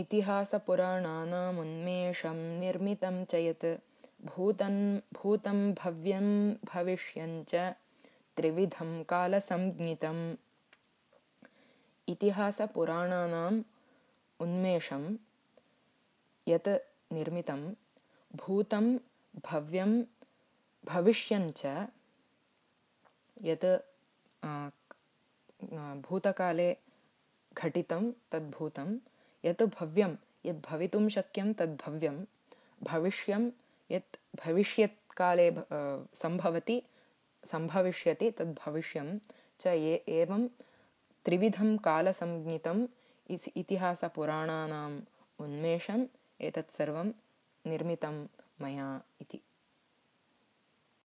इतिहासपुराणानामुन्मेषं निर्मितं च यत् भूतं भव्यं भविष्यञ्च त्रिविधं कालसंज्ञितम्। इतिहासपुराणानाम् उन्मेषं यत् निर्मितं भूतं भव्यं भविष्यञ्च यत् भूतकाले घटितं तद्भूतं यत् भव्यं यद् भवितुं शक्यं तद्भव्यं भविष्यं यत् भविष्यत्काले सम्भवति सम्भविष्यति तद्भविष्यं च ये एवं त्रिविधं कालसंज्ञितम् इतिहासपुराणानाम् उन्मेषम् एतत् सर्वं निर्मितं मया इति